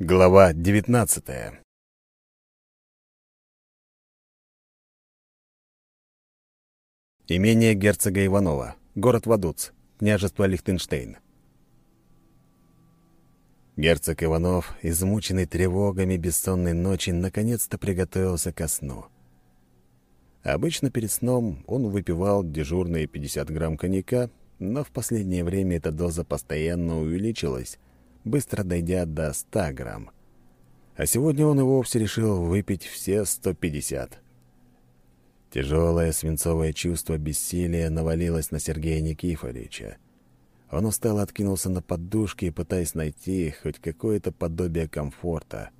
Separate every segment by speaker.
Speaker 1: Глава 19 Имение герцога Иванова. Город Вадуц. Княжество Лихтенштейн. Герцог Иванов, измученный тревогами бессонной ночи, наконец-то приготовился ко сну. Обычно перед сном он выпивал дежурные 50 грамм коньяка, но в последнее время эта доза постоянно увеличилась, быстро дойдя до 100 грамм. А сегодня он и вовсе решил выпить все 150. Тяжелое свинцовое чувство бессилия навалилось на Сергея Никифоровича. Он устало откинулся на подушке, пытаясь найти хоть какое-то подобие комфорта.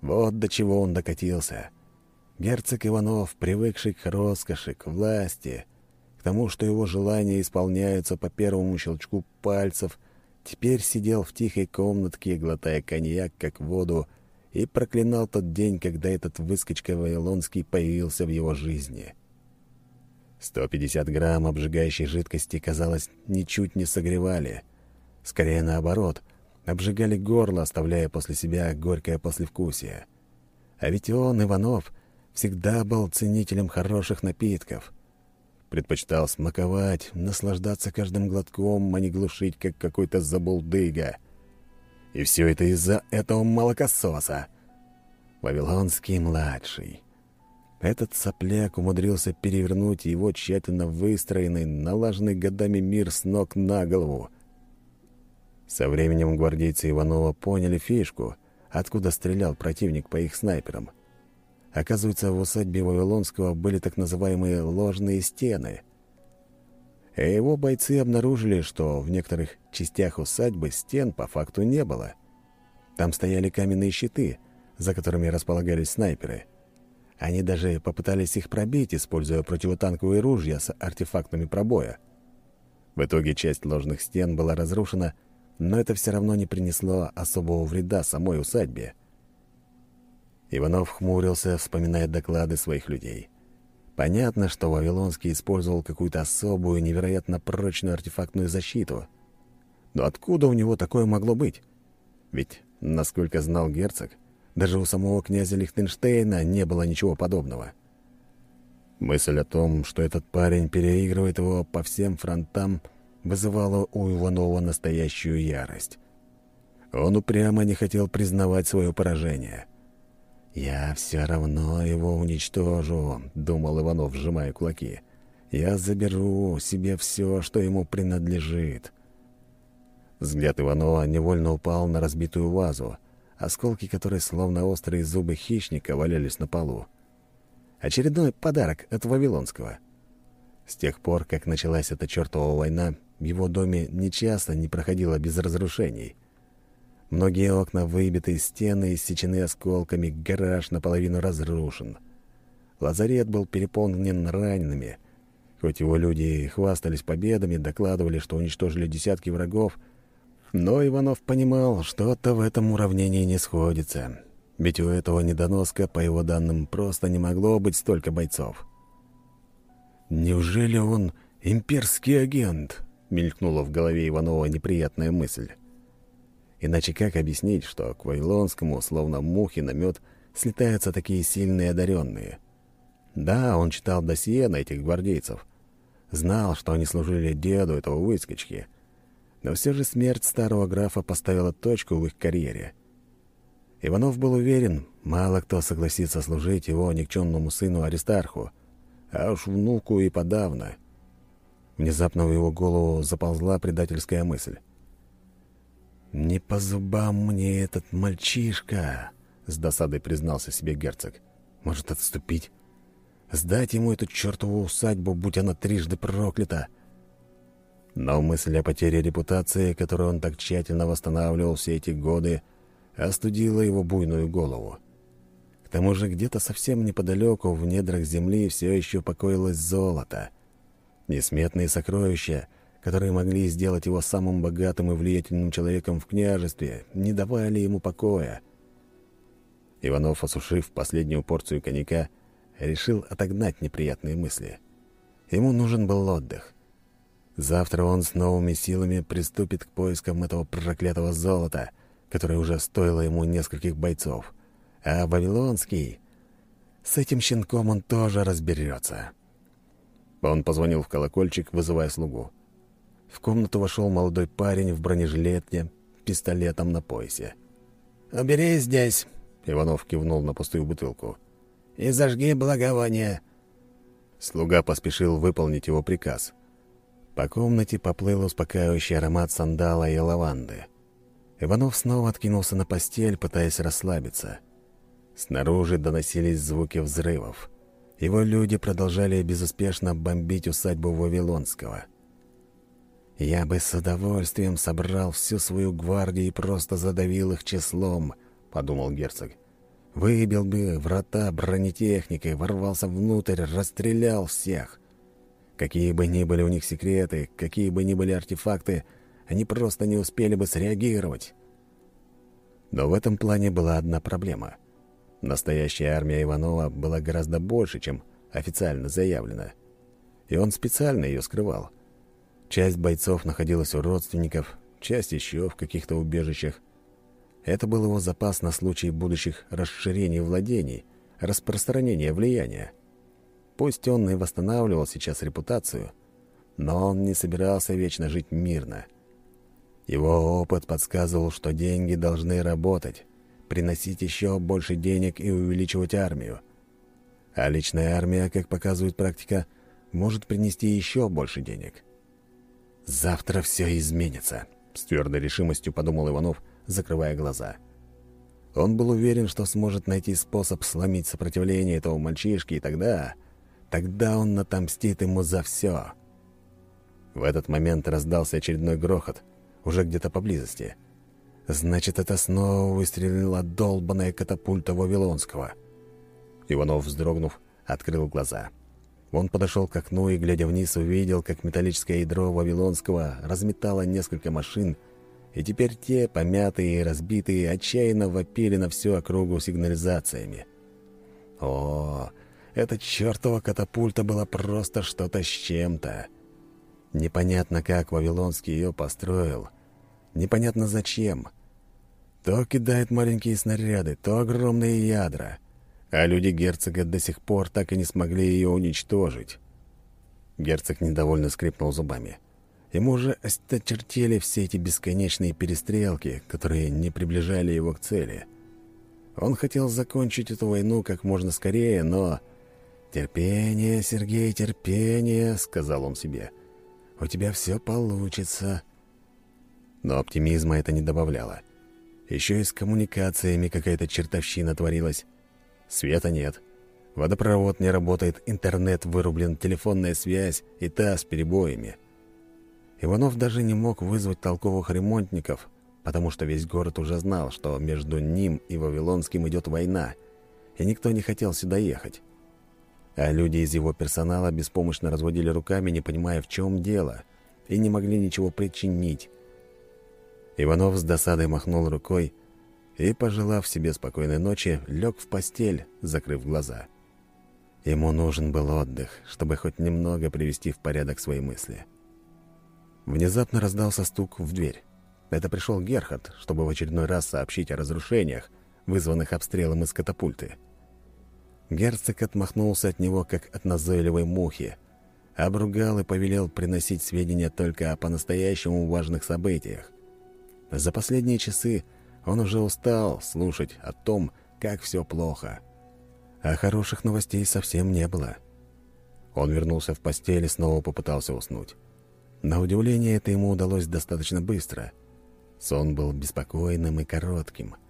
Speaker 1: Вот до чего он докатился. Герцог Иванов, привыкший к роскоши, к власти, к тому, что его желания исполняются по первому щелчку пальцев — Теперь сидел в тихой комнатке, глотая коньяк, как воду, и проклинал тот день, когда этот выскочка Вавилонский появился в его жизни. 150 грамм обжигающей жидкости, казалось, ничуть не согревали. Скорее наоборот, обжигали горло, оставляя после себя горькое послевкусие. А ведь он, Иванов, всегда был ценителем хороших напитков — Предпочитал смаковать, наслаждаться каждым глотком, а не глушить, как какой-то забулдыга. И все это из-за этого молокососа. Вавилонский-младший. Этот сопляк умудрился перевернуть его тщательно выстроенный, налаженный годами мир с ног на голову. Со временем гвардейцы Иванова поняли фишку, откуда стрелял противник по их снайперам. Оказывается, в усадьбе Вавилонского были так называемые ложные стены. И его бойцы обнаружили, что в некоторых частях усадьбы стен по факту не было. Там стояли каменные щиты, за которыми располагались снайперы. Они даже попытались их пробить, используя противотанковые ружья с артефактами пробоя. В итоге часть ложных стен была разрушена, но это все равно не принесло особого вреда самой усадьбе. Иванов хмурился, вспоминая доклады своих людей. Понятно, что Вавилонский использовал какую-то особую, невероятно прочную артефактную защиту. Но откуда у него такое могло быть? Ведь, насколько знал герцог, даже у самого князя Лихтенштейна не было ничего подобного. Мысль о том, что этот парень переигрывает его по всем фронтам, вызывала у Иванова настоящую ярость. Он упрямо не хотел признавать свое поражение — «Я все равно его уничтожу», — думал Иванов, сжимая кулаки. «Я заберу себе все, что ему принадлежит». Взгляд Иванова невольно упал на разбитую вазу, осколки которой, словно острые зубы хищника, валялись на полу. Очередной подарок от Вавилонского. С тех пор, как началась эта чертова война, в его доме нечасто не проходило без разрушений — Многие окна выбиты, стены иссечены осколками, гараж наполовину разрушен. Лазарет был переполнен ранеными. Хоть его люди хвастались победами, докладывали, что уничтожили десятки врагов, но Иванов понимал, что-то в этом уравнении не сходится. Ведь у этого недоноска, по его данным, просто не могло быть столько бойцов. «Неужели он имперский агент?» — мелькнула в голове Иванова неприятная мысль. Иначе как объяснить, что к Вавилонскому, словно мухи на мед, слетаются такие сильные одаренные? Да, он читал досье на этих гвардейцев. Знал, что они служили деду этого выскочки. Но все же смерть старого графа поставила точку в их карьере. Иванов был уверен, мало кто согласится служить его никчемному сыну Аристарху, а уж внуку и подавно. Внезапно в его голову заползла предательская мысль. «Не по зубам мне этот мальчишка», — с досадой признался себе герцог. «Может, отступить? Сдать ему эту чертову усадьбу, будь она трижды проклята». Но мысль о потере репутации, которую он так тщательно восстанавливал все эти годы, остудила его буйную голову. К тому же где-то совсем неподалеку, в недрах земли, все еще покоилось золото. Несметные сокровища — которые могли сделать его самым богатым и влиятельным человеком в княжестве, не давали ему покоя. Иванов, осушив последнюю порцию коньяка, решил отогнать неприятные мысли. Ему нужен был отдых. Завтра он с новыми силами приступит к поискам этого проклятого золота, которая уже стоила ему нескольких бойцов. А Вавилонский... С этим щенком он тоже разберется. Он позвонил в колокольчик, вызывая слугу. В комнату вошел молодой парень в бронежилете, пистолетом на поясе. «Убери здесь», — Иванов кивнул на пустую бутылку. «И зажги благовоние». Слуга поспешил выполнить его приказ. По комнате поплыл успокаивающий аромат сандала и лаванды. Иванов снова откинулся на постель, пытаясь расслабиться. Снаружи доносились звуки взрывов. Его люди продолжали безуспешно бомбить усадьбу Вавилонского. «Я бы с удовольствием собрал всю свою гвардию и просто задавил их числом», — подумал герцог. «Выбил бы врата бронетехникой, ворвался внутрь, расстрелял всех. Какие бы ни были у них секреты, какие бы ни были артефакты — они просто не успели бы среагировать. Но в этом плане была одна проблема. Настоящая армия Иванова была гораздо больше, чем официально заявлено. И он специально ее скрывал. Часть бойцов находилась у родственников, часть еще в каких-то убежищах. Это был его запас на случай будущих расширений владений, распространения влияния. Пусть он и восстанавливал сейчас репутацию, но он не собирался вечно жить мирно — его опыт подсказывал, что деньги должны работать, приносить еще больше денег и увеличивать армию. А личная армия, как показывает практика, может принести еще больше денег. «Завтра все изменится», — с твердой решимостью подумал Иванов, закрывая глаза. Он был уверен, что сможет найти способ сломить сопротивление этого мальчишки, и тогда... Тогда он отомстит ему за все. В этот момент раздался очередной грохот — уже где-то поблизости. Значит, это снова выстрелила долбаная катапульта Вавилонского. Иванов, вздрогнув, открыл глаза. Он подошел к окну и, глядя вниз, увидел, как металлическое ядро Вавилонского разметало несколько машин, и теперь те, помятые и разбитые, отчаянно вопили на всю округу сигнализациями. О, эта чертова катапульта была просто что-то с чем-то. Непонятно, как Вавилонский ее построил. Непонятно зачем. То кидает маленькие снаряды, то огромные ядра. А люди герцога до сих пор так и не смогли ее уничтожить. Герцог недовольно скрипнул зубами. Ему уже осточертели все эти бесконечные перестрелки, которые не приближали его к цели. Он хотел закончить эту войну как можно скорее, но... «Терпение, Сергей, терпение», — сказал он себе. У тебя все получится». Но оптимизма это не добавляло. Еще и с коммуникациями какая-то чертовщина творилась. Света нет. Водопровод не работает, интернет вырублен, телефонная связь и та с перебоями. Иванов даже не мог вызвать толковых ремонтников, потому что весь город уже знал, что между ним и Вавилонским идет война, и никто не хотел сюда ехать а люди из его персонала беспомощно разводили руками, не понимая, в чем дело, и не могли ничего причинить. Иванов с досадой махнул рукой и, пожелав себе спокойной ночи, лег в постель, закрыв глаза. Ему нужен был отдых, чтобы хоть немного привести в порядок свои мысли. Внезапно раздался стук в дверь. Это пришел Герхард, чтобы в очередной раз сообщить о разрушениях, вызванных обстрелом из катапульты. Герцог отмахнулся от него, как от назойливой мухи. Обругал и повелел приносить сведения только о по-настоящему важных событиях. За последние часы он уже устал слушать о том, как все плохо. А хороших новостей совсем не было. Он вернулся в постель и снова попытался уснуть. На удивление, это ему удалось достаточно быстро. Сон был беспокойным и коротким —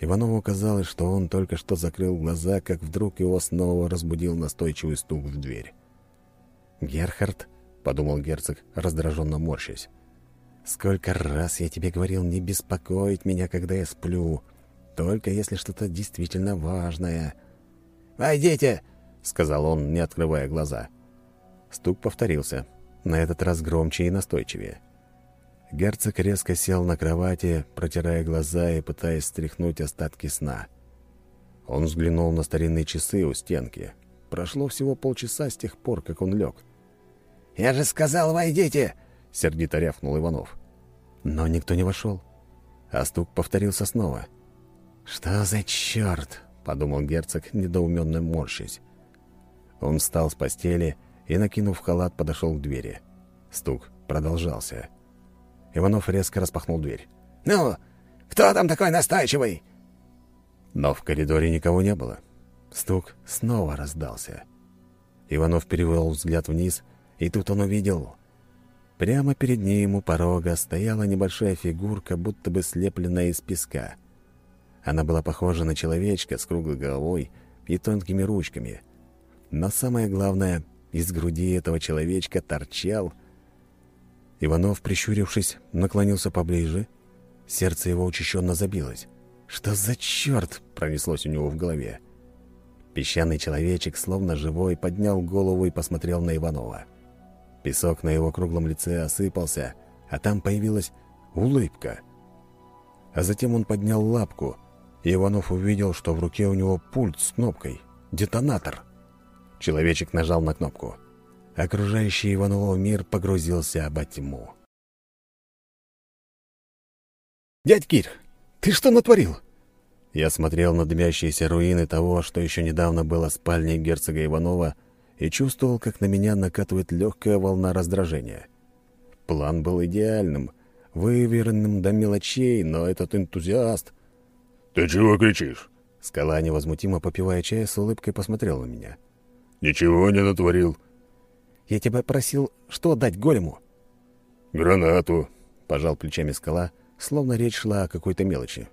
Speaker 1: Иванову казалось, что он только что закрыл глаза, как вдруг его снова разбудил настойчивый стук в дверь. «Герхард», — подумал герцог, раздраженно морщась, — «сколько раз я тебе говорил не беспокоить меня, когда я сплю, только если что-то действительно важное». «Войдите!» — сказал он, не открывая глаза. Стук повторился, на этот раз громче и настойчивее. Герцог резко сел на кровати, протирая глаза и пытаясь стряхнуть остатки сна. Он взглянул на старинные часы у стенки. Прошло всего полчаса с тех пор, как он лег.
Speaker 2: «Я же сказал, войдите!»
Speaker 1: — сердито рявкнул Иванов. Но никто не вошел. а стук повторился снова. «Что за черт?» — подумал герцог, недоуменно морщась. Он встал с постели и, накинув халат, подошел к двери. Стук продолжался. Иванов резко распахнул дверь.
Speaker 2: «Ну, кто там такой настойчивый?»
Speaker 1: Но в коридоре никого не было. Стук снова раздался. Иванов перевел взгляд вниз, и тут он увидел... Прямо перед ним у порога стояла небольшая фигурка, будто бы слепленная из песка. Она была похожа на человечка с круглой головой и тонкими ручками. Но самое главное, из груди этого человечка торчал... Иванов, прищурившись, наклонился поближе. Сердце его учащенно забилось. «Что за черт?» — пронеслось у него в голове. Песчаный человечек, словно живой, поднял голову и посмотрел на Иванова. Песок на его круглом лице осыпался, а там появилась улыбка. А затем он поднял лапку, и Иванов увидел, что в руке у него пульт с кнопкой. Детонатор. Человечек нажал на кнопку. Окружающий Иванова мир погрузился во тьму.
Speaker 2: «Дядь Кир, ты что натворил?»
Speaker 1: Я смотрел на дымящиеся руины того, что еще недавно было спальней герцога Иванова, и чувствовал, как на меня накатывает легкая волна раздражения. План был идеальным, выверенным до мелочей, но этот энтузиаст...
Speaker 3: «Ты чего кричишь?»
Speaker 1: Скала, невозмутимо попивая чай, с улыбкой посмотрел на меня.
Speaker 3: «Ничего не натворил».
Speaker 1: «Я тебя просил, что дать голему?»
Speaker 3: «Гранату», —
Speaker 1: пожал плечами скала, словно речь шла о какой-то мелочи.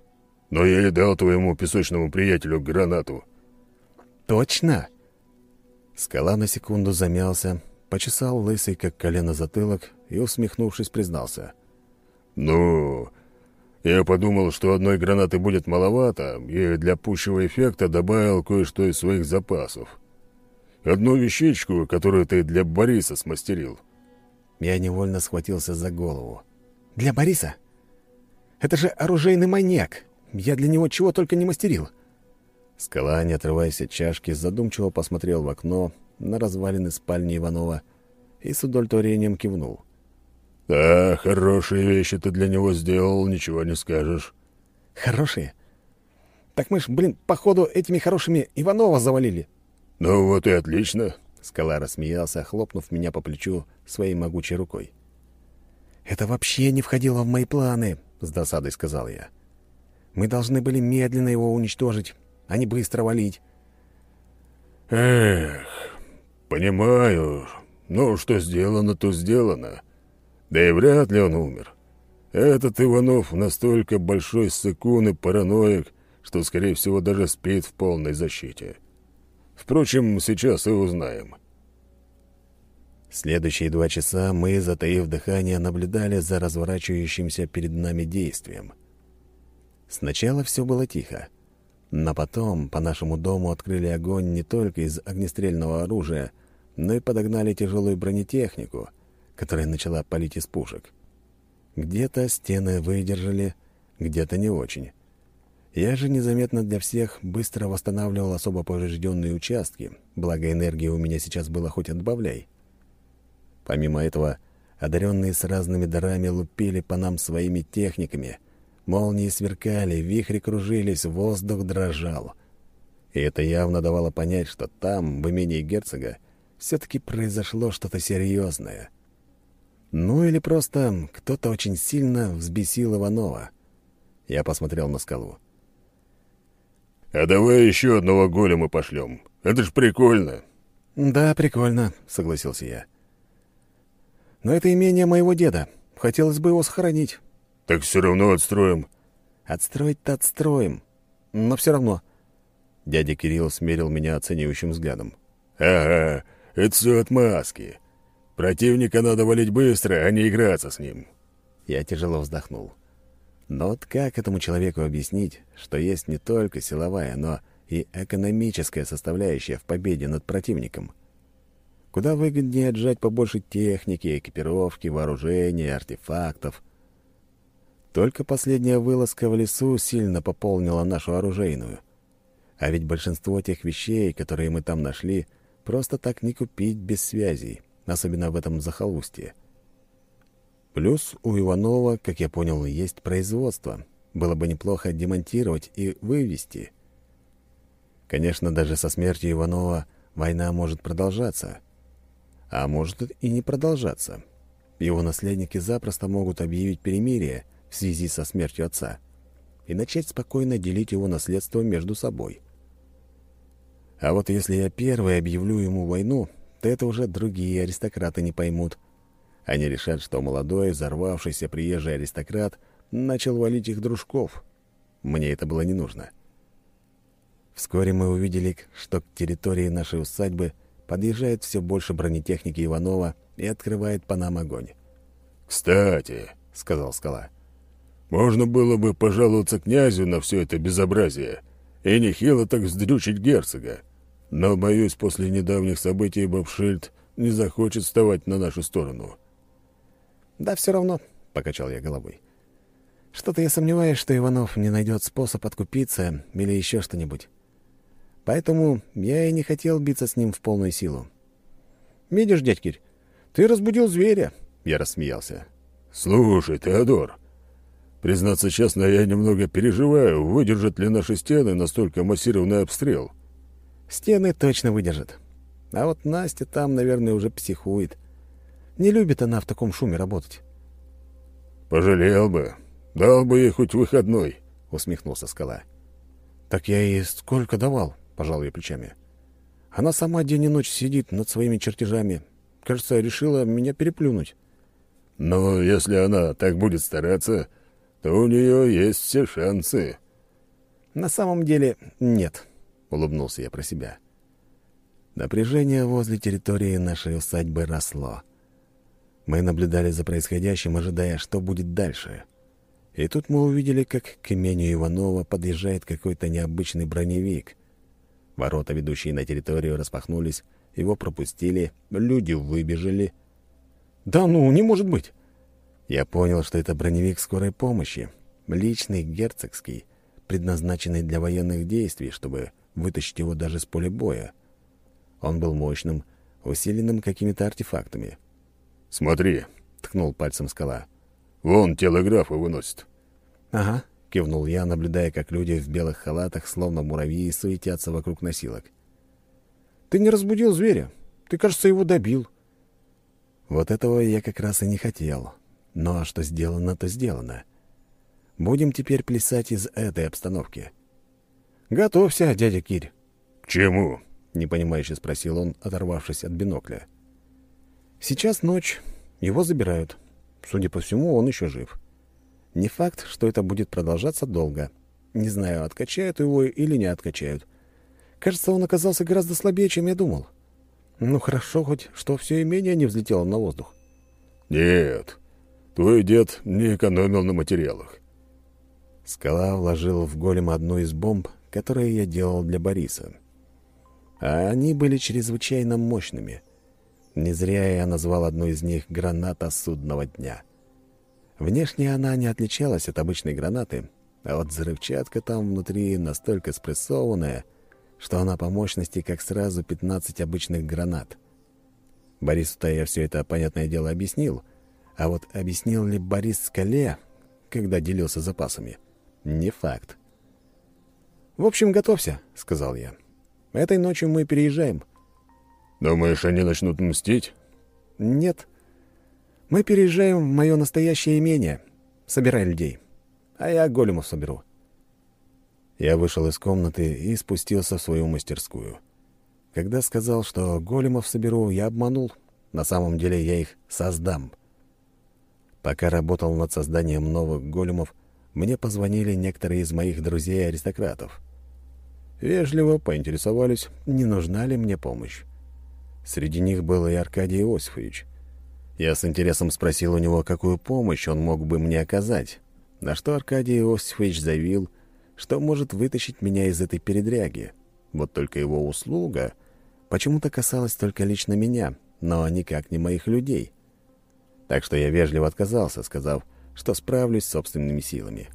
Speaker 3: «Но я и дал твоему песочному приятелю гранату».
Speaker 1: «Точно?» Скала на секунду замялся, почесал лысый, как колено затылок, и, усмехнувшись, признался.
Speaker 3: «Ну, я подумал, что одной гранаты будет маловато, и для пущего эффекта добавил кое-что из своих запасов. Одну вещичку, которую ты для Бориса смастерил».
Speaker 1: Я невольно схватился за голову.
Speaker 2: «Для Бориса? Это же оружейный маньяк. Я для него чего только не мастерил».
Speaker 1: Скала, не отрываясь от чашки, задумчиво посмотрел в окно на развалины спальни Иванова и с удовлетворением кивнул.
Speaker 3: «Да, хорошие вещи ты для него сделал, ничего не скажешь».
Speaker 2: «Хорошие? Так мы ж, блин, походу, этими хорошими Иванова завалили».
Speaker 3: «Ну вот и отлично», —
Speaker 1: Скала рассмеялся, хлопнув меня по плечу своей могучей рукой.
Speaker 2: «Это вообще не входило в мои планы», — с досадой сказал я. «Мы должны были медленно его уничтожить, а не быстро валить».
Speaker 3: «Эх, понимаю. Ну, что сделано, то сделано. Да и вряд ли он умер. Этот Иванов настолько большой ссыкун и параноик, что, скорее всего, даже спит в полной защите. Впрочем, сейчас и узнаем».
Speaker 1: Следующие два часа мы, затаив дыхание, наблюдали за разворачивающимся перед нами действием. Сначала все было тихо. Но потом по нашему дому открыли огонь не только из огнестрельного оружия, но и подогнали тяжелую бронетехнику, которая начала палить из пушек. Где-то стены выдержали, где-то не очень. Я же незаметно для всех быстро восстанавливал особо поврежденные участки, благо энергии у меня сейчас было хоть отбавляй. Помимо этого, одаренные с разными дарами лупили по нам своими техниками — Молнии сверкали, вихри кружились, воздух дрожал. И это явно давало понять, что там, в имении герцога, все-таки произошло что-то серьезное. Ну или просто кто-то очень сильно взбесил Иванова. Я посмотрел на скалу.
Speaker 3: «А давай еще одного голема пошлем. Это ж прикольно».
Speaker 2: «Да, прикольно», — согласился я. «Но это имение моего деда. Хотелось бы его сохранить».
Speaker 3: «Так все равно отстроим».
Speaker 2: «Отстроить-то отстроим. Но все равно».
Speaker 1: Дядя Кирилл смерил меня оценивающим взглядом.
Speaker 3: «Ага, это все отмазки. Противника надо валить быстро, а не играться с ним».
Speaker 1: Я тяжело вздохнул. Но вот как этому человеку объяснить, что есть не только силовая, но и экономическая составляющая в победе над противником? Куда выгоднее отжать побольше техники, экипировки, вооружения, артефактов — только последняя вылазка в лесу сильно пополнила нашу оружейную. А ведь большинство тех вещей, которые мы там нашли, просто так не купить без связей, особенно в этом захолустье. Плюс у Иванова, как я понял, есть производство. было бы неплохо демонтировать и вывести. Конечно, даже со смертью Иванова война может продолжаться. А может и не продолжаться. Его наследники запросто могут объявить перемирие в связи со смертью отца и начать спокойно делить его наследство между собой. А вот если я первый объявлю ему войну, то это уже другие аристократы не поймут. Они решат, что молодой, взорвавшийся приезжий аристократ начал валить их дружков. Мне это было не нужно. Вскоре мы увидели, что к территории нашей усадьбы подъезжает все больше бронетехники Иванова и открывает по нам огонь.
Speaker 3: «Кстати», — сказал Скала, — «можно было бы пожаловаться князю на все это безобразие и нехило так вздрючить герцога. Но, боюсь, после недавних событий Бобшильд не захочет вставать на нашу сторону».
Speaker 1: «Да все равно», — покачал я головой. «Что-то я сомневаюсь, что Иванов не найдет способ откупиться или еще что-нибудь. Поэтому я и не хотел биться с ним в полную силу. «Видишь, дядь Кирь, ты разбудил зверя», — я рассмеялся.
Speaker 3: «Слушай, Теодор, признаться честно, я немного переживаю, выдержат ли наши стены настолько массированный обстрел».
Speaker 1: «Стены точно выдержат. А вот Настя там, наверное, уже психует. Не любит она в таком шуме работать».
Speaker 3: «Пожалел бы. Дал бы ей хоть выходной», — усмехнулся скала.
Speaker 1: «Так я ей сколько давал?» — пожал я плечами. «Она сама день и ночь сидит над своими чертежами. Кажется, решила меня переплюнуть».
Speaker 3: «Но если она так будет стараться, то у нее есть все шансы».
Speaker 1: «На самом деле нет», — улыбнулся я про себя. Напряжение возле территории нашей усадьбы росло. Мы наблюдали за происходящим, ожидая, что будет дальше. И тут мы увидели, как к имению Иванова подъезжает какой-то необычный броневик. Ворота, ведущие на территорию, распахнулись, его пропустили, люди выбежали. «Да ну, не может быть!» Я понял, что это броневик скорой помощи, личный, герцогский, предназначенный для военных действий, чтобы вытащить его даже с поля боя. Он был мощным, усиленным какими-то артефактами.
Speaker 3: «Смотри», — ткнул пальцем скала. «Вон телеграфы выносят».
Speaker 1: «Ага», — кивнул я, наблюдая, как люди в белых халатах, словно муравьи, суетятся вокруг носилок. «Ты не разбудил зверя. Ты, кажется, его добил». Вот этого я как раз и не хотел. Но что сделано, то сделано. Будем теперь плясать из этой обстановки. «Готовься, дядя Кирь».
Speaker 3: «К чему?»
Speaker 1: — непонимающе спросил он, оторвавшись от бинокля. «Сейчас ночь. Его забирают. Судя по всему, он еще жив. Не факт, что это будет продолжаться долго. Не знаю, откачают его или не откачают. Кажется, он оказался гораздо слабее, чем я думал. Ну, хорошо хоть, что все имение не взлетело на воздух».
Speaker 3: «Нет, твой дед не экономил на материалах».
Speaker 1: Скала вложил в голем одну из бомб, которые я делал для Бориса. А они были чрезвычайно мощными. Не зря я назвал одну из них «граната судного дня». Внешне она не отличалась от обычной гранаты, а вот взрывчатка там внутри настолько спрессованная, что она по мощности как сразу 15 обычных гранат. Борису-то я все это, понятное дело, объяснил, а вот объяснил ли Борис Скале, когда делился запасами, не факт. «В общем, готовься», — сказал я. «Этой ночью мы переезжаем».
Speaker 3: «Думаешь, они начнут мстить?»
Speaker 1: «Нет. Мы переезжаем в мое настоящее имение. Собирай людей. А я големов соберу». Я вышел из комнаты и спустился в свою мастерскую. Когда сказал, что големов соберу, я обманул. На самом деле я их создам. Пока работал над созданием новых големов, мне позвонили некоторые из моих друзей-аристократов. Вежливо поинтересовались, не нужна ли мне помощь. Среди них был и Аркадий Иосифович. Я с интересом спросил у него, какую помощь он мог бы мне оказать, на что Аркадий Иосифович заявил, что может вытащить меня из этой передряги. Вот только его услуга почему-то касалась только лично меня, но никак не моих людей. Так что я вежливо отказался, сказав, что справлюсь собственными силами.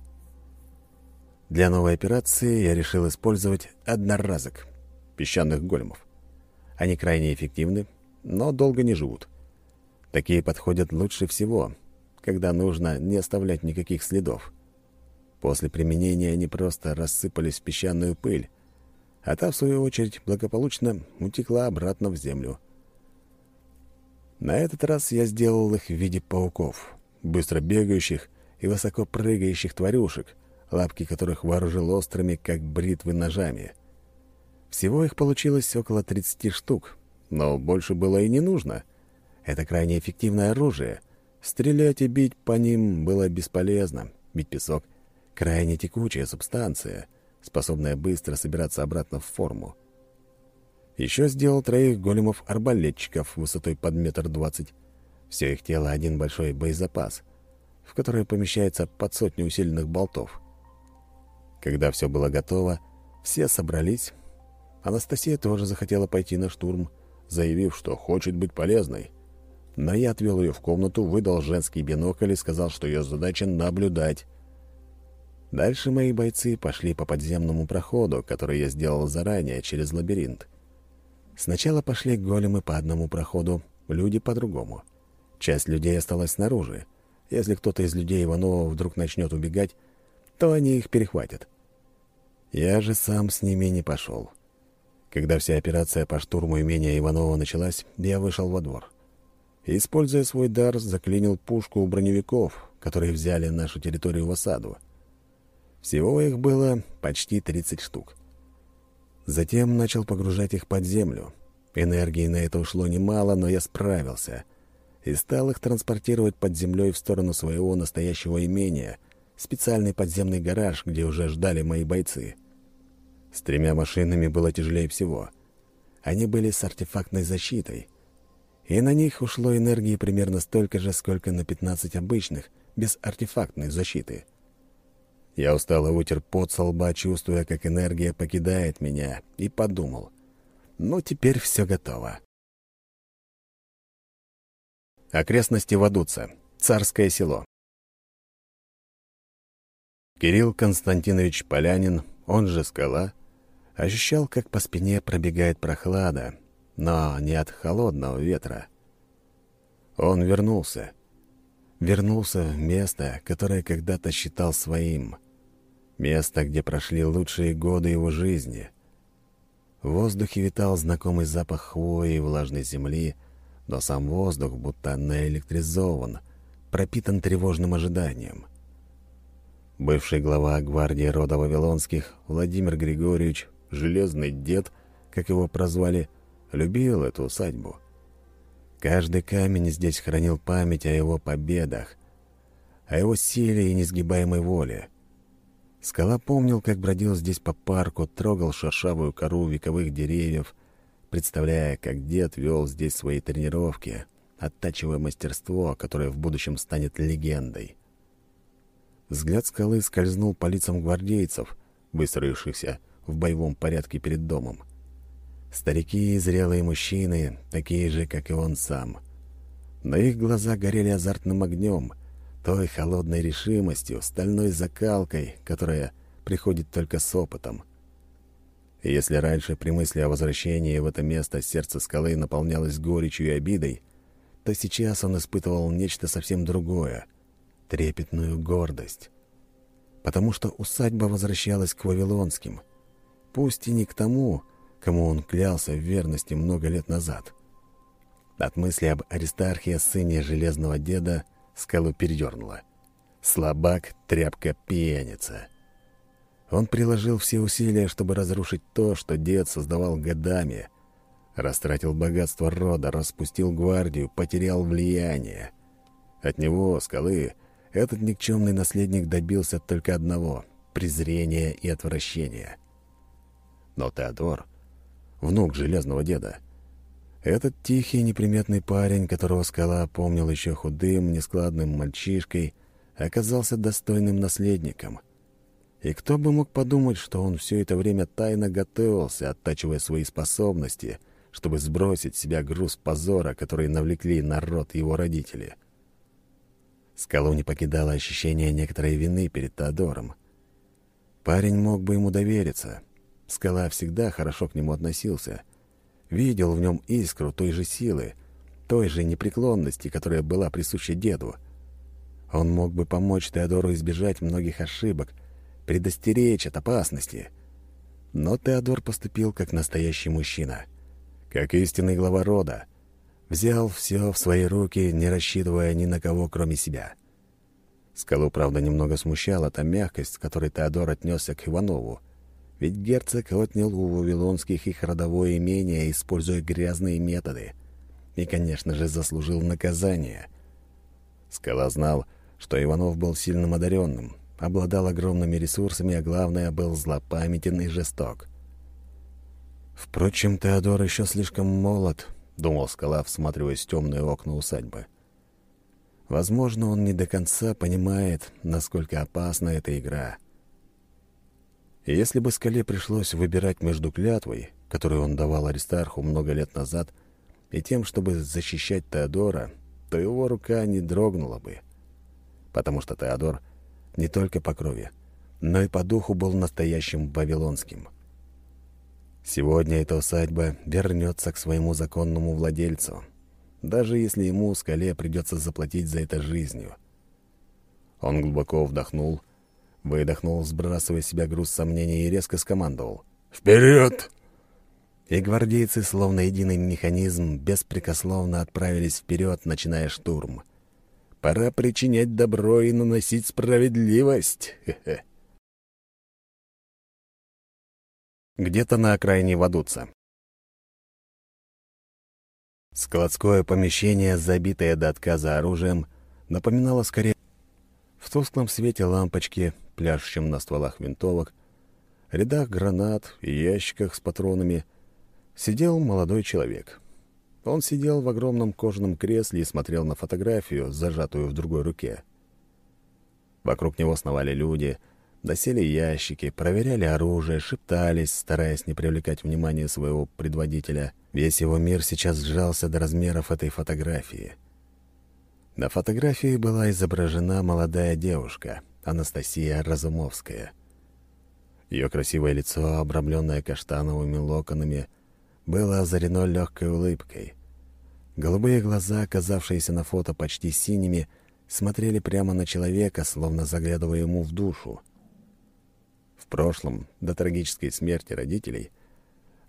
Speaker 1: Для новой операции я решил использовать одноразок песчаных големов. Они крайне эффективны, но долго не живут. Такие подходят лучше всего, когда нужно не оставлять никаких следов. После применения они просто рассыпались в песчаную пыль, а та, в свою очередь, благополучно утекла обратно в землю. На этот раз я сделал их в виде пауков, быстро бегающих и высоко прыгающих тварюшек, лапки которых вооружил острыми, как бритвы, ножами. Всего их получилось около 30 штук, но больше было и не нужно. Это крайне эффективное оружие. Стрелять и бить по ним было бесполезно, ведь песок — крайне текучая субстанция, способная быстро собираться обратно в форму. Еще сделал троих големов-арбалетчиков высотой под метр двадцать. Все их тело — один большой боезапас, в который помещается под сотню усиленных болтов. Когда все было готово, все собрались. Анастасия тоже захотела пойти на штурм, заявив, что хочет быть полезной. Но я отвел ее в комнату, выдал женский бинокль и сказал, что ее задача — наблюдать. Дальше мои бойцы пошли по подземному проходу, который я сделал заранее, через лабиринт. Сначала пошли големы по одному проходу, люди по другому. Часть людей осталась снаружи. Если кто-то из людей Иванова вдруг начнет убегать, то они их перехватят. Я же сам с ними не пошел. Когда вся операция по штурму имения Иванова началась, я вышел во двор. Используя свой дар, заклинил пушку у броневиков, которые взяли нашу территорию в осаду. Всего их было почти 30 штук. Затем начал погружать их под землю. Энергии на это ушло немало, но я справился. И стал их транспортировать под землей в сторону своего настоящего имения — специальный подземный гараж, где уже ждали мои бойцы. С тремя машинами было тяжелее всего. Они были с артефактной защитой, и на них ушло энергии примерно столько же, сколько на 15 обычных, без артефактной защиты. Я устало вытер пот со лба, чувствуя, как энергия покидает меня, и подумал, ну, теперь все готово. Окрестности Вадуца. Царское село. Кирилл Константинович Полянин, он же Скала, ощущал, как по спине пробегает прохлада, но не от холодного ветра. Он вернулся. Вернулся в место, которое когда-то считал своим. Место, где прошли лучшие годы его жизни. В воздухе витал знакомый запах хвои и влажной земли, но сам воздух будто наэлектризован, пропитан тревожным ожиданием. Бывший глава гвардии рода Вавилонских Владимир Григорьевич, железный дед, как его прозвали, любил эту усадьбу. Каждый камень здесь хранил память о его победах, о его силе и несгибаемой воле. Скала помнил, как бродил здесь по парку, трогал шершавую кору вековых деревьев, представляя, как дед вел здесь свои тренировки, оттачивая мастерство, которое в будущем станет легендой. Взгляд скалы скользнул по лицам гвардейцев, выстроившихся в боевом порядке перед домом. Старики и зрелые мужчины, такие же, как и он сам. Но их глаза горели азартным огнем, той холодной решимостью, стальной закалкой, которая приходит только с опытом. И если раньше при мысли о возвращении в это место сердце скалы наполнялось горечью и обидой, то сейчас он испытывал нечто совсем другое — трепетную гордость. Потому что усадьба возвращалась к Вавилонским, пусть и не к тому, кому он клялся в верности много лет назад. От мысли об Аристархе, сыне Железного Деда, скалу передернуло. Слабак, тряпка, пьяница. Он приложил все усилия, чтобы разрушить то, что дед создавал годами. Растратил богатство рода, распустил гвардию, потерял влияние. От него, скалы, этот никчемный наследник добился только одного — презрения и отвращения. Но Теодор, внук железного деда, этот тихий неприметный парень, которого скала помнил еще худым, нескладным мальчишкой, оказался достойным наследником. И кто бы мог подумать, что он все это время тайно готовился, оттачивая свои способности, чтобы сбросить с себя груз позора, который навлекли народ его родители — Скалу не покидало ощущение некоторой вины перед Теодором. Парень мог бы ему довериться. Скала всегда хорошо к нему относился. Видел в нем искру той же силы, той же непреклонности, которая была присуща деду. Он мог бы помочь Теодору избежать многих ошибок, предостеречь от опасности. Но Теодор поступил как настоящий мужчина, как истинный глава рода. Взял все в свои руки, не рассчитывая ни на кого, кроме себя. Скалу, правда, немного смущала та мягкость, с которой Теодор отнесся к Иванову. Ведь герцог отнял у вавилонских их родовое имение, используя грязные методы. И, конечно же, заслужил наказание. Скала знал, что Иванов был сильным одаренным, обладал огромными ресурсами, а главное, был злопамятен и жесток. Впрочем, Теодор еще слишком молод, — думал Скала, всматриваясь в темные окна усадьбы. Возможно, он не до конца понимает, насколько опасна эта игра. И если бы Скале пришлось выбирать между клятвой, которую он давал Аристарху много лет назад, и тем, чтобы защищать Теодора, то его рука не дрогнула бы. Потому что Теодор не только по крови, но и по духу был настоящим вавилонским — Сегодня эта усадьба вернется к своему законному владельцу, даже если ему, скале, придется заплатить за это жизнью. Он глубоко вдохнул, выдохнул, сбрасывая с себя груз сомнений и резко скомандовал. «Вперед!» И гвардейцы, словно единый механизм, беспрекословно отправились вперед, начиная штурм. «Пора причинять добро и наносить справедливость!» Где-то на окраине Вадуца. Складское помещение, забитое до отказа оружием, напоминало скорее тусклом свете лампочки, пляшущем на стволах винтовок, рядах гранат и ящиках с патронами, сидел молодой человек. Он сидел в огромном кожаном кресле и смотрел на фотографию, зажатую в другой руке. Вокруг него сновали люди — Досели ящики, проверяли оружие, шептались, стараясь не привлекать внимание своего предводителя. Весь его мир сейчас сжался до размеров этой фотографии. На фотографии была изображена молодая девушка, Анастасия Разумовская. Ее красивое лицо, обрамленное каштановыми локонами, было озарено легкой улыбкой. Голубые глаза, оказавшиеся на фото почти синими, смотрели прямо на человека, словно заглядывая ему в душу. В прошлом, до трагической смерти родителей,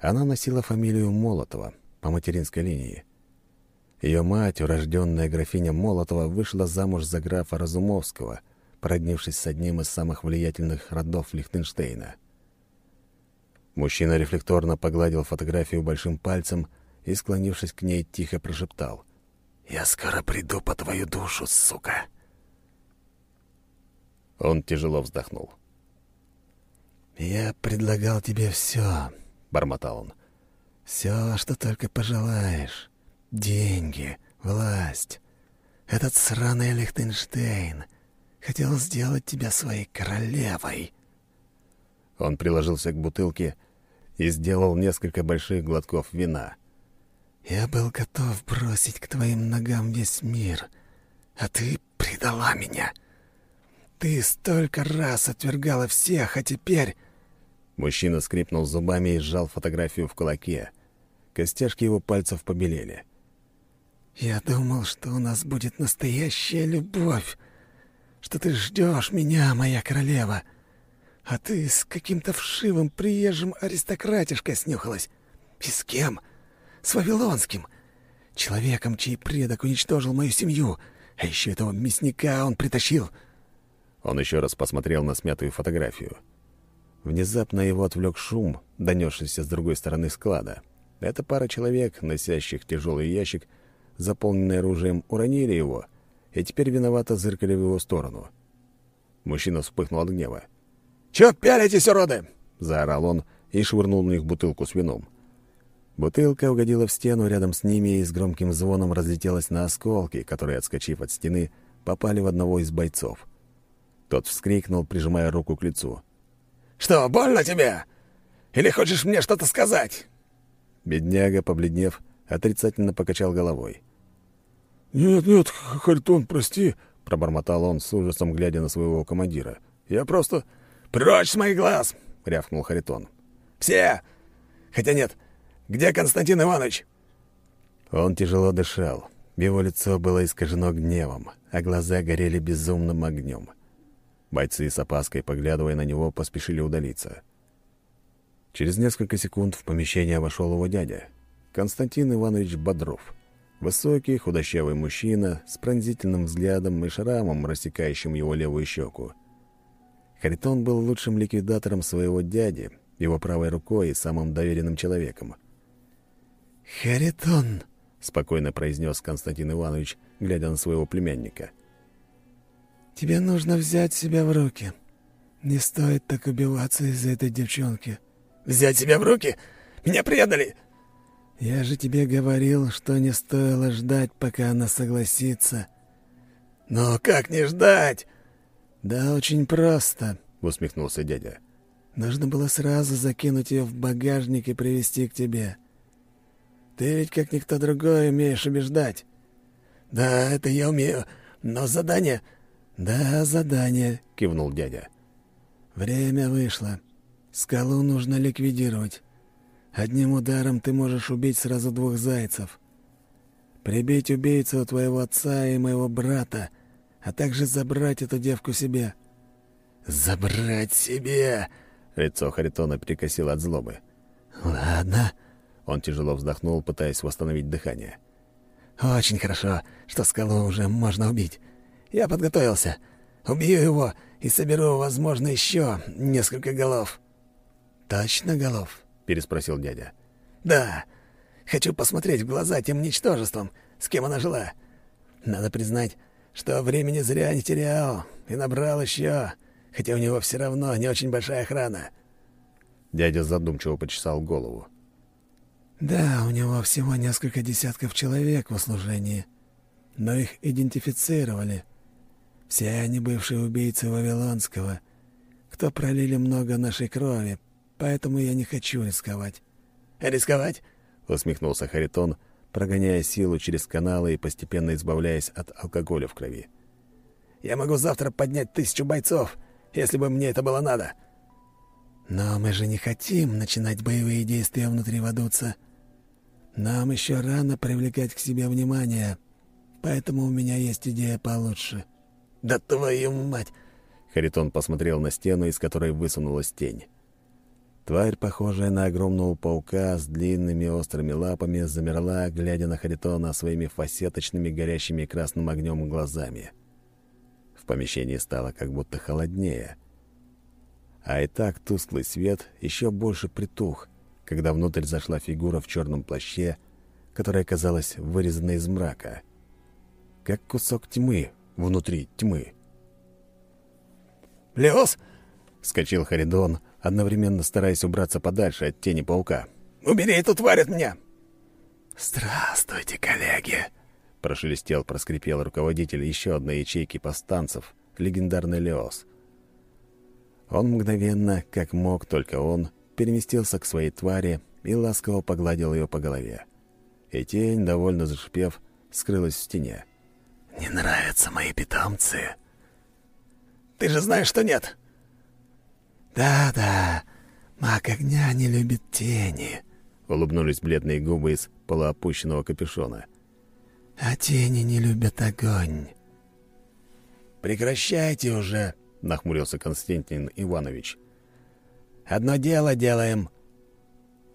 Speaker 1: она носила фамилию Молотова по материнской линии. Ее мать, урожденная графиня Молотова, вышла замуж за графа Разумовского, породнившись с одним из самых влиятельных родов Лихтенштейна. Мужчина рефлекторно погладил фотографию большим пальцем и, склонившись к ней, тихо прошептал. «Я скоро приду по твою душу, сука!» Он тяжело вздохнул. «Я предлагал тебе все», — бормотал он. «Все, что только пожелаешь. Деньги, власть. Этот сраный Лихтенштейн хотел сделать тебя своей королевой». Он приложился к бутылке и сделал несколько больших глотков вина. «Я был готов бросить к твоим ногам весь мир, а ты предала меня. Ты столько раз отвергала всех, а теперь...» Мужчина скрипнул зубами и сжал фотографию в кулаке. Костяшки его пальцев побелели. «Я думал, что у нас будет настоящая любовь, что ты ждешь меня, моя королева, а ты с каким-то вшивым приезжим аристократишкой снюхалась. И с кем? С Вавилонским, человеком, чей предок уничтожил мою семью, а еще этого мясника он притащил...» Он еще раз посмотрел на смятую фотографию. Внезапно его отвлек шум, донесшийся с другой стороны склада. Эта пара человек, носящих тяжелый ящик, заполненный оружием, уронили его и теперь виновато зыркали в его сторону. Мужчина вспыхнул от гнева. «Чё пялитесь, уроды?» — заорал он и швырнул на них бутылку с вином. Бутылка угодила в стену рядом с ними и с громким звоном разлетелась на осколки, которые, отскочив от стены, попали в одного из бойцов. Тот вскрикнул, прижимая руку к лицу. «Что, больно тебе? Или хочешь мне что-то сказать?» Бедняга, побледнев, отрицательно покачал головой.
Speaker 3: «Нет, нет, Хальтон, прости», —
Speaker 1: пробормотал он с ужасом, глядя на своего командира. «Я просто...» «Прочь с моих глаз!» — рявкнул Харитон. «Все! Хотя нет, где Константин Иванович?» Он тяжело дышал. Его лицо было искажено гневом, а глаза горели безумным огнем. Бойцы с опаской, поглядывая на него, поспешили удалиться. Через несколько секунд в помещение вошел его дядя, Константин Иванович Бодров. Высокий, худощавый мужчина с пронзительным взглядом и шрамом, рассекающим его левую щеку. Харитон был лучшим ликвидатором своего дяди, его правой рукой и самым доверенным человеком.
Speaker 2: «Харитон!»
Speaker 1: — спокойно произнес Константин Иванович, глядя на своего племянника.
Speaker 2: «Тебе нужно взять себя в руки. Не стоит так убиваться из-за этой девчонки».
Speaker 4: «Взять себя в руки? Меня предали!»
Speaker 2: «Я же тебе говорил, что не стоило ждать, пока она согласится».
Speaker 4: «Но как не ждать?»
Speaker 2: «Да очень просто», —
Speaker 1: усмехнулся дядя.
Speaker 2: «Нужно было сразу закинуть ее в багажник и привезти к тебе. Ты ведь, как никто другой, умеешь убеждать».
Speaker 4: «Да, это я умею, но задание...»
Speaker 2: «Да, задание», — кивнул дядя. «Время вышло. Скалу нужно ликвидировать. Одним ударом ты можешь убить сразу двух зайцев. Прибить убийцу твоего отца и моего брата, а также забрать эту девку себе».
Speaker 4: «Забрать себе!»
Speaker 1: — лицо Харитона перекосило от злобы.
Speaker 4: «Ладно».
Speaker 1: Он тяжело вздохнул, пытаясь восстановить дыхание.
Speaker 4: «Очень хорошо, что скалу уже можно убить. Я подготовился. Убью его и соберу, возможно, еще несколько голов».
Speaker 2: «Точно голов?»
Speaker 1: — переспросил дядя.
Speaker 4: «Да. Хочу посмотреть в глаза тем ничтожеством, с кем она жила. Надо признать, что времени зря не терял и набрал еще, хотя у него все равно не очень большая охрана».
Speaker 1: Дядя задумчиво почесал голову.
Speaker 2: «Да, у него всего несколько десятков человек в услужении, но их идентифицировали. Все они бывшие убийцы Вавилонского, кто пролили много нашей крови, поэтому я не хочу рисковать».
Speaker 4: «Рисковать?»
Speaker 1: — усмехнулся Харитон, прогоняя силу через каналы и постепенно избавляясь от алкоголя в крови.
Speaker 4: «Я могу завтра поднять тысячу бойцов, если бы мне это было надо».
Speaker 2: «Но мы же не хотим начинать боевые действия внутри Вадуца. Нам еще рано привлекать к себе внимание, поэтому у меня есть идея получше».
Speaker 4: «Да твою мать!»
Speaker 1: Харитон посмотрел на стену, из которой высунулась тень. Тварь, похожая на огромного паука с длинными острыми лапами, замерла, глядя на Харитона своими фасеточными, горящими красным огнем глазами. В помещении стало как будто холоднее. А и так тусклый свет еще больше притух, когда внутрь зашла фигура в черном плаще, которая казалась вырезанной из мрака. Как кусок тьмы внутри тьмы.
Speaker 4: «Леос!»
Speaker 1: — вскочил Харидон — одновременно стараясь убраться подальше от тени паука.
Speaker 4: «Убери эту тварь от меня!»
Speaker 2: «Здравствуйте, коллеги!»
Speaker 1: — прошелестел, проскрипел руководитель еще одной ячейки повстанцев, легендарный Леос. Он мгновенно, как мог только он, переместился к своей твари и ласково погладил ее по голове. И тень, довольно зашипев, скрылась в стене.
Speaker 2: «Не нравятся мои питомцы?»
Speaker 4: «Ты же знаешь, что нет!»
Speaker 2: «Да-да, маг огня не любит тени», —
Speaker 1: улыбнулись бледные губы из полуопущенного капюшона.
Speaker 2: «А тени не любят огонь».
Speaker 4: «Прекращайте уже», — нахмурился Константин Иванович. «Одно дело делаем».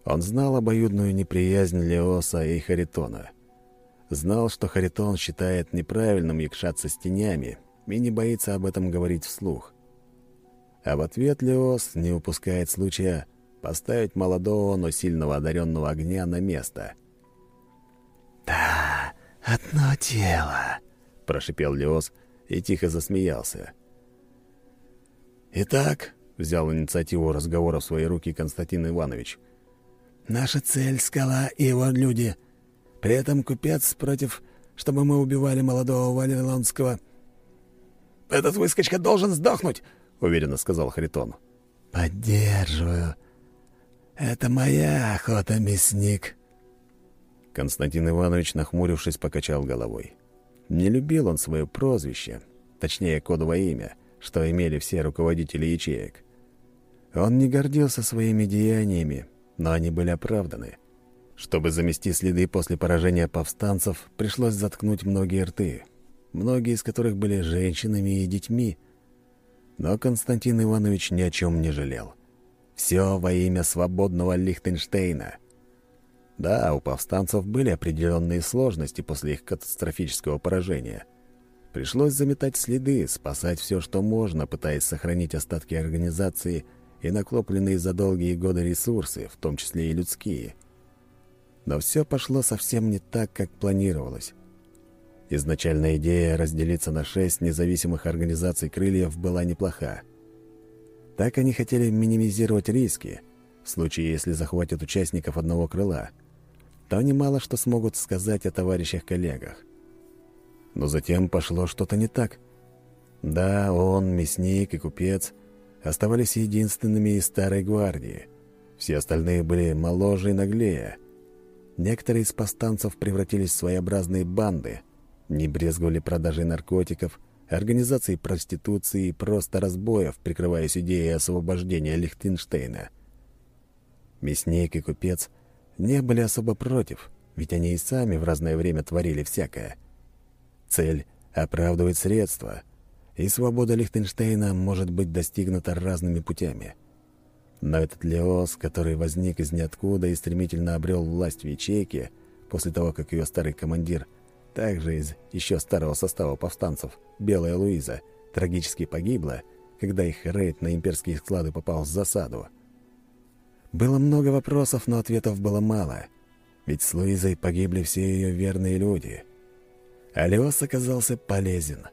Speaker 1: Он знал обоюдную неприязнь Леоса и Харитона. Знал, что Харитон считает неправильным якшаться с тенями и не боится об этом говорить вслух. А в ответ Леос не упускает случая поставить молодого, но сильного одаренного огня на место.
Speaker 2: «Да, одно тело», —
Speaker 1: прошипел Леос и тихо засмеялся.
Speaker 4: «Итак», —
Speaker 1: взял инициативу разговора в свои руки Константин Иванович,
Speaker 2: «наша цель — скала и его люди. При этом купец против, чтобы мы убивали молодого Валилонского».
Speaker 4: «Этот выскочка должен сдохнуть!»
Speaker 1: — уверенно сказал Харитон.
Speaker 2: «Поддерживаю. Это моя охота, мясник».
Speaker 1: Константин Иванович, нахмурившись, покачал головой. Не любил он свое прозвище, точнее, кодовое имя, что имели все руководители ячеек. Он не гордился своими деяниями, но они были оправданы. Чтобы замести следы после поражения повстанцев, пришлось заткнуть многие рты, многие из которых были женщинами и детьми, Но Константин Иванович ни о чем не жалел. Все во имя свободного Лихтенштейна. Да, у повстанцев были определенные сложности после их катастрофического поражения. Пришлось заметать следы, спасать все, что можно, пытаясь сохранить остатки организации и накопленные за долгие годы ресурсы, в том числе и людские. Но все пошло совсем не так, как планировалось. Изначальная идея разделиться на шесть независимых организаций крыльев была неплоха. Так они хотели минимизировать риски. В случае, если захватят участников одного крыла, то они мало что смогут сказать о товарищах-коллегах. Но затем пошло что-то не так. Да, он, мясник и купец оставались единственными из старой гвардии. Все остальные были моложе и наглее. Некоторые из повстанцев превратились в своеобразные банды – не брезговали продажей наркотиков, организацией проституции и просто разбоев, прикрываясь идеей освобождения Лихтенштейна. Мясник и купец не были особо против, ведь они и сами в разное время творили всякое. Цель оправдывает средства, и свобода Лихтенштейна может быть достигнута разными путями. Но этот Леос, который возник из ниоткуда и стремительно обрел власть в ячейке после того, как ее старый командир – также из еще старого состава повстанцев, Белая Луиза, трагически погибла, когда их рейд на имперские склады попал в засаду. Было много вопросов, но ответов было мало, ведь с Луизой погибли все ее верные люди. Алиос оказался полезен.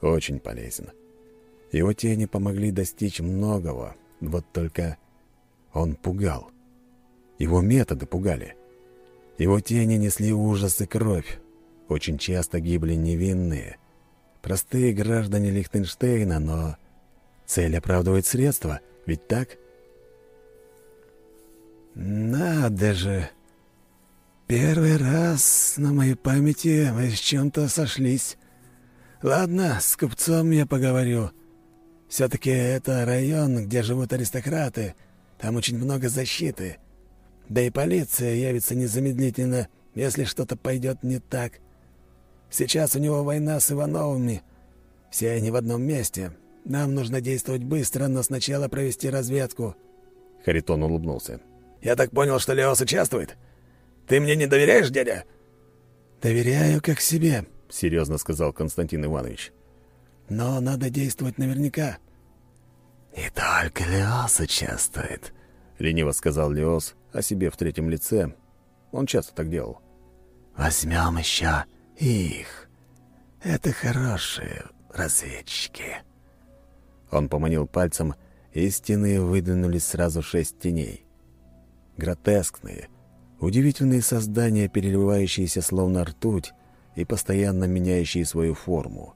Speaker 1: Очень полезен. Его тени помогли достичь многого, вот только он пугал. Его методы пугали. Его тени несли ужас и кровь, очень часто гибли невинные, простые граждане Лихтенштейна, но цель оправдывает средства, ведь так?
Speaker 2: «Надо же! Первый раз на моей памяти вы с чем-то сошлись. Ладно, с купцом я поговорю. Все-таки это район, где живут аристократы, там очень много защиты. Да и полиция явится незамедлительно, если что-то пойдет не так. Сейчас у него война с Ивановыми. Все они в одном месте. Нам нужно действовать быстро, но сначала провести разведку».
Speaker 1: Харитон улыбнулся.
Speaker 4: «Я так понял, что Леос участвует? Ты мне не доверяешь, дядя?»
Speaker 2: «Доверяю как себе», —
Speaker 1: серьезно сказал Константин Иванович.
Speaker 2: «Но надо действовать наверняка».
Speaker 1: «Не только Леос участвует», — лениво сказал Леос о себе в третьем лице. Он часто так делал. «Возьмем еще их. Это хорошие разведчики. Он поманил пальцем, и из стены выдвинулись сразу шесть теней. Гротескные, удивительные создания, переливающиеся словно ртуть и постоянно меняющие свою форму.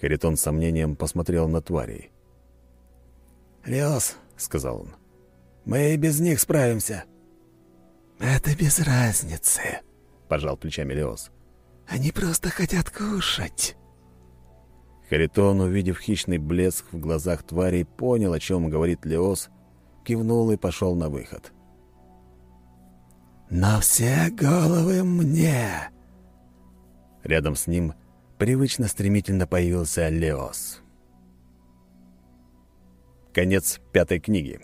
Speaker 1: Харитон с сомнением посмотрел на тварей.
Speaker 2: «Леос», — сказал он, — «мы и без них справимся».
Speaker 1: «Это без разницы», — пожал плечами Леос. Они просто хотят кушать». Харитон, увидев хищный блеск в глазах тварей, понял, о чем говорит Леос, кивнул и пошел на выход. «Но все головы мне!» Рядом с ним привычно стремительно появился Леос. Конец пятой книги.